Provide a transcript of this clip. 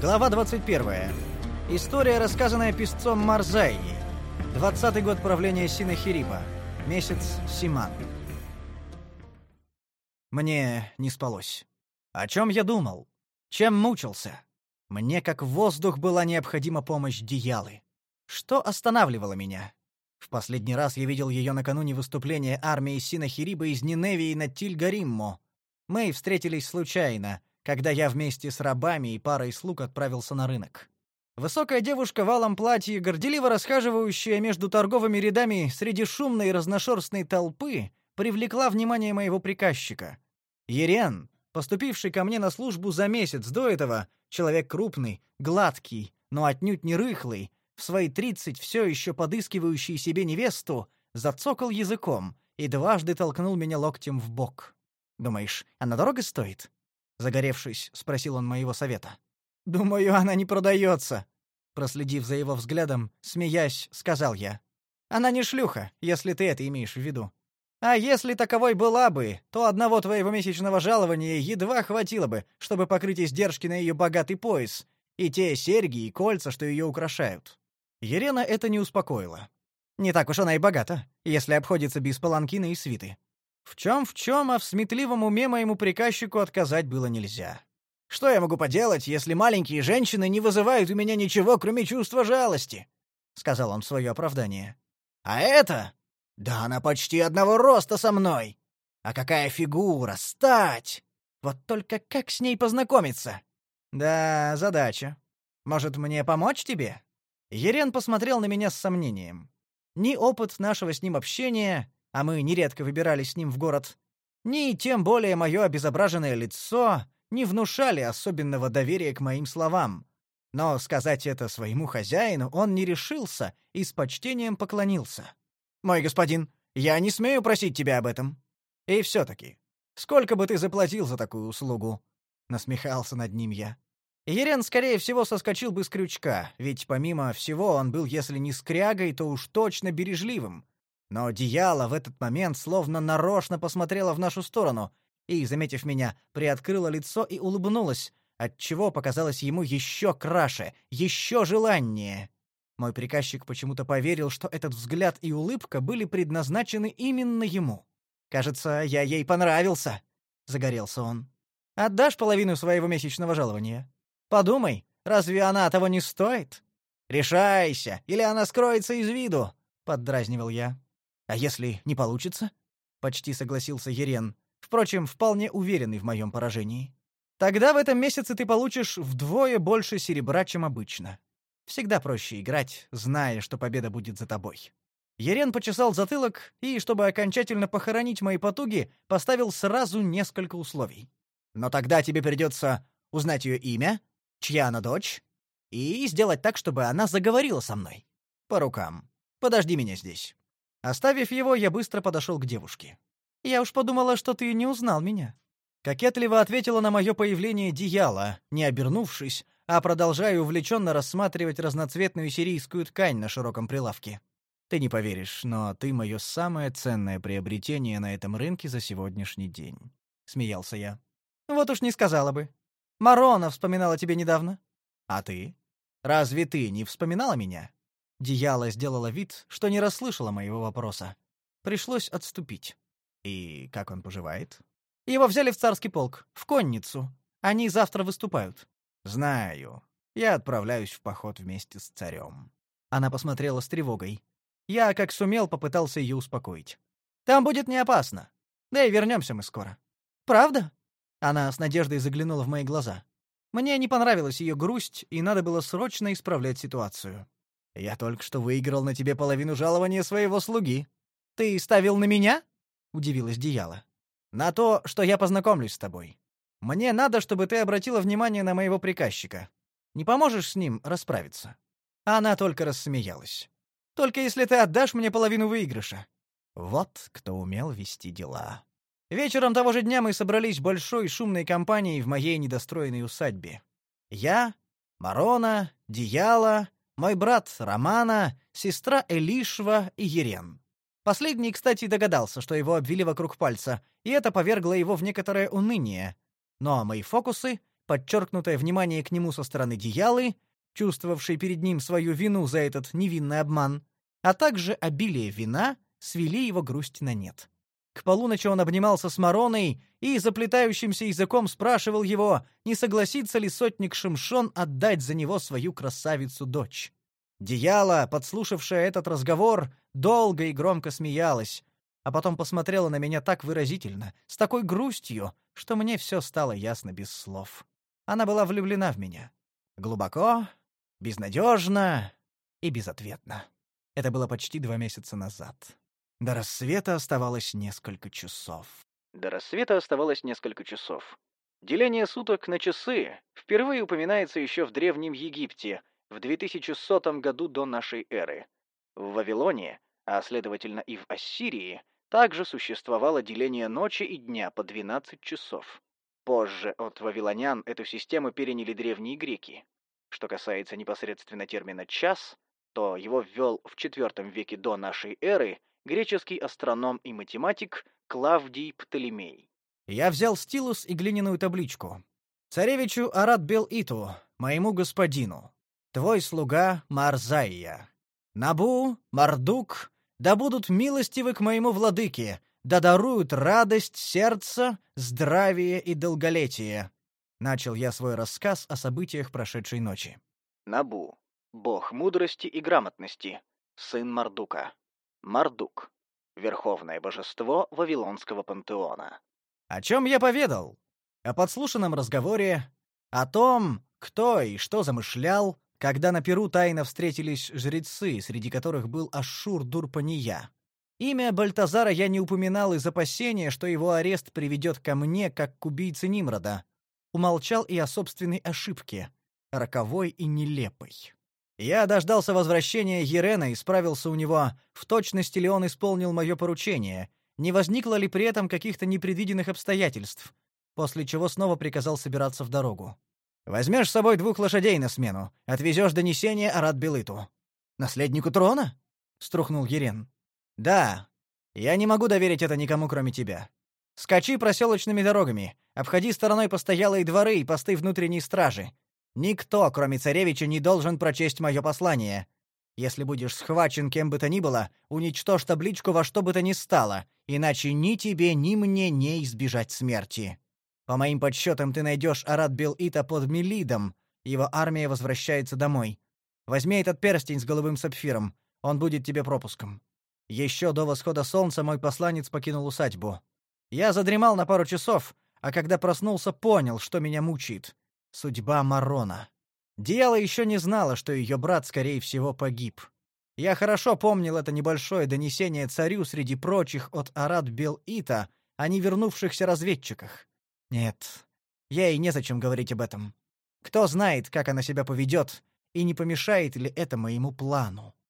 Глава 21. История, рассказанная писцом Марзайи. 20 год правления Синахириба. Месяц Симан. Мне не спалось. О чем я думал? Чем мучился? Мне как воздух была необходима помощь Диялы. Что останавливало меня? В последний раз я видел ее накануне выступления армии Синахириба из Ниневии на Тильгариммо. Мы встретились случайно, когда я вместе с рабами и парой слуг отправился на рынок. Высокая девушка в алом платье, горделиво расхаживающая между торговыми рядами среди шумной разношерстной толпы, привлекла внимание моего приказчика. Ерен, поступивший ко мне на службу за месяц до этого, человек крупный, гладкий, но отнюдь не рыхлый, в свои тридцать все еще подыскивающий себе невесту, зацокал языком и дважды толкнул меня локтем в бок. «Думаешь, она дорого стоит?» Загоревшись, спросил он моего совета. «Думаю, она не продается», — проследив за его взглядом, смеясь, сказал я. «Она не шлюха, если ты это имеешь в виду. А если таковой была бы, то одного твоего месячного жалования едва хватило бы, чтобы покрыть издержки на ее богатый пояс и те серьги и кольца, что ее украшают. Елена это не успокоило. Не так уж она и богата, если обходится без паланкина и свиты. В чем в чем, а в сметливом уме моему приказчику отказать было нельзя. Что я могу поделать, если маленькие женщины не вызывают у меня ничего, кроме чувства жалости? сказал он свое оправдание. А это? Да она почти одного роста со мной. А какая фигура, стать! Вот только как с ней познакомиться? Да, задача. Может, мне помочь тебе? Ерен посмотрел на меня с сомнением. Ни опыт нашего с ним общения, а мы нередко выбирались с ним в город, ни тем более мое обезображенное лицо не внушали особенного доверия к моим словам. Но сказать это своему хозяину он не решился и с почтением поклонился. «Мой господин, я не смею просить тебя об этом. И все-таки, сколько бы ты заплатил за такую услугу?» Насмехался над ним я. Ерен, скорее всего, соскочил бы с крючка, ведь помимо всего он был, если не скрягой, то уж точно бережливым. Но Дияла в этот момент словно нарочно посмотрела в нашу сторону и, заметив меня, приоткрыла лицо и улыбнулась, отчего показалось ему еще краше, еще желаннее. Мой приказчик почему-то поверил, что этот взгляд и улыбка были предназначены именно ему. «Кажется, я ей понравился», — загорелся он. «Отдашь половину своего месячного жалования?» Подумай, разве она того не стоит? Решайся, или она скроется из виду, поддразнивал я. А если не получится? Почти согласился Ерен, впрочем, вполне уверенный в моем поражении. Тогда в этом месяце ты получишь вдвое больше серебра, чем обычно. Всегда проще играть, зная, что победа будет за тобой. Ерен почесал затылок и, чтобы окончательно похоронить мои потуги, поставил сразу несколько условий. Но тогда тебе придется узнать ее имя, чья она дочь, и сделать так, чтобы она заговорила со мной. По рукам. Подожди меня здесь. Оставив его, я быстро подошел к девушке. Я уж подумала, что ты не узнал меня. Кокетливо ответила на мое появление Дияла, не обернувшись, а продолжая увлеченно рассматривать разноцветную сирийскую ткань на широком прилавке. Ты не поверишь, но ты мое самое ценное приобретение на этом рынке за сегодняшний день, смеялся я. Вот уж не сказала бы. Марона вспоминала тебе недавно. А ты? Разве ты не вспоминала меня? Дияла сделала вид, что не расслышала моего вопроса. Пришлось отступить. И как он поживает? Его взяли в царский полк, в конницу. Они завтра выступают. Знаю. Я отправляюсь в поход вместе с царем. Она посмотрела с тревогой. Я, как сумел, попытался ее успокоить. Там будет не опасно. Да и вернемся мы скоро. Правда? Она с надеждой заглянула в мои глаза. Мне не понравилась ее грусть, и надо было срочно исправлять ситуацию. Я только что выиграл на тебе половину жалования своего слуги. Ты ставил на меня? удивилась Дияла. На то, что я познакомлюсь с тобой. Мне надо, чтобы ты обратила внимание на моего приказчика. Не поможешь с ним расправиться? Она только рассмеялась. Только если ты отдашь мне половину выигрыша. Вот кто умел вести дела. Вечером того же дня мы собрались большой шумной компанией в моей недостроенной усадьбе. Я, Марона, Дияла, мой брат Романа, сестра Элишва и Ерен. Последний, кстати, догадался, что его обвили вокруг пальца, и это повергло его в некоторое уныние. Но мои фокусы, подчеркнутое внимание к нему со стороны Диялы, чувствовавшей перед ним свою вину за этот невинный обман, а также обилие вина свели его грусть на нет. К полуночи он обнимался с Мароной и заплетающимся языком спрашивал его, не согласится ли сотник Шимшон отдать за него свою красавицу-дочь. Дияла, подслушавшая этот разговор, долго и громко смеялась, а потом посмотрела на меня так выразительно, с такой грустью, что мне все стало ясно без слов. Она была влюблена в меня. Глубоко, безнадежно и безответно. Это было почти два месяца назад. До рассвета оставалось несколько часов. До рассвета оставалось несколько часов. Деление суток на часы впервые упоминается еще в Древнем Египте, в 2100 году до нашей эры. В Вавилоне, а следовательно и в Ассирии, также существовало деление ночи и дня по 12 часов. Позже от вавилонян эту систему переняли древние греки. Что касается непосредственно термина «час», то его ввел в IV веке до нашей эры греческий астроном и математик Клавдий Птолемей. Я взял стилус и глиняную табличку. «Царевичу Арат Бел-Иту, моему господину, твой слуга Марзаия. Набу, Мардук, да будут милостивы к моему владыке, да даруют радость сердца, здравие и долголетие. Начал я свой рассказ о событиях прошедшей ночи. Набу, бог мудрости и грамотности, сын Мардука. Мардук, верховное божество Вавилонского пантеона. О чем я поведал? О подслушанном разговоре, о том, кто и что замышлял, когда на Перу тайно встретились жрецы, среди которых был Ашур Дурпания. Имя Бальтазара я не упоминал из опасения, что его арест приведет ко мне, как к убийце Нимрода. Умолчал и о собственной ошибке, роковой и нелепой. Я дождался возвращения Ерена и справился у него, в точности ли он исполнил мое поручение, не возникло ли при этом каких-то непредвиденных обстоятельств, после чего снова приказал собираться в дорогу. Возьмешь с собой двух лошадей на смену, отвезешь донесение Арат Белыту. Наследнику трона? струхнул Ерен. Да. Я не могу доверить это никому, кроме тебя. Скачи проселочными дорогами, обходи стороной постоялые дворы и посты внутренней стражи. Никто, кроме царевича, не должен прочесть мое послание. Если будешь схвачен кем бы то ни было, уничтожь табличку во что бы то ни стало, иначе ни тебе, ни мне не избежать смерти. По моим подсчетам, ты найдешь Арат Бел-Ита под Мелидом. Его армия возвращается домой. Возьми этот перстень с голубым сапфиром. Он будет тебе пропуском. Еще до восхода солнца мой посланец покинул усадьбу. Я задремал на пару часов, а когда проснулся, понял, что меня мучает. Судьба Марона. Диала еще не знала, что ее брат, скорее всего, погиб. Я хорошо помнил это небольшое донесение царю среди прочих от Арат Бел-Ита о невернувшихся разведчиках. Нет, ей незачем говорить об этом. Кто знает, как она себя поведет, и не помешает ли это моему плану.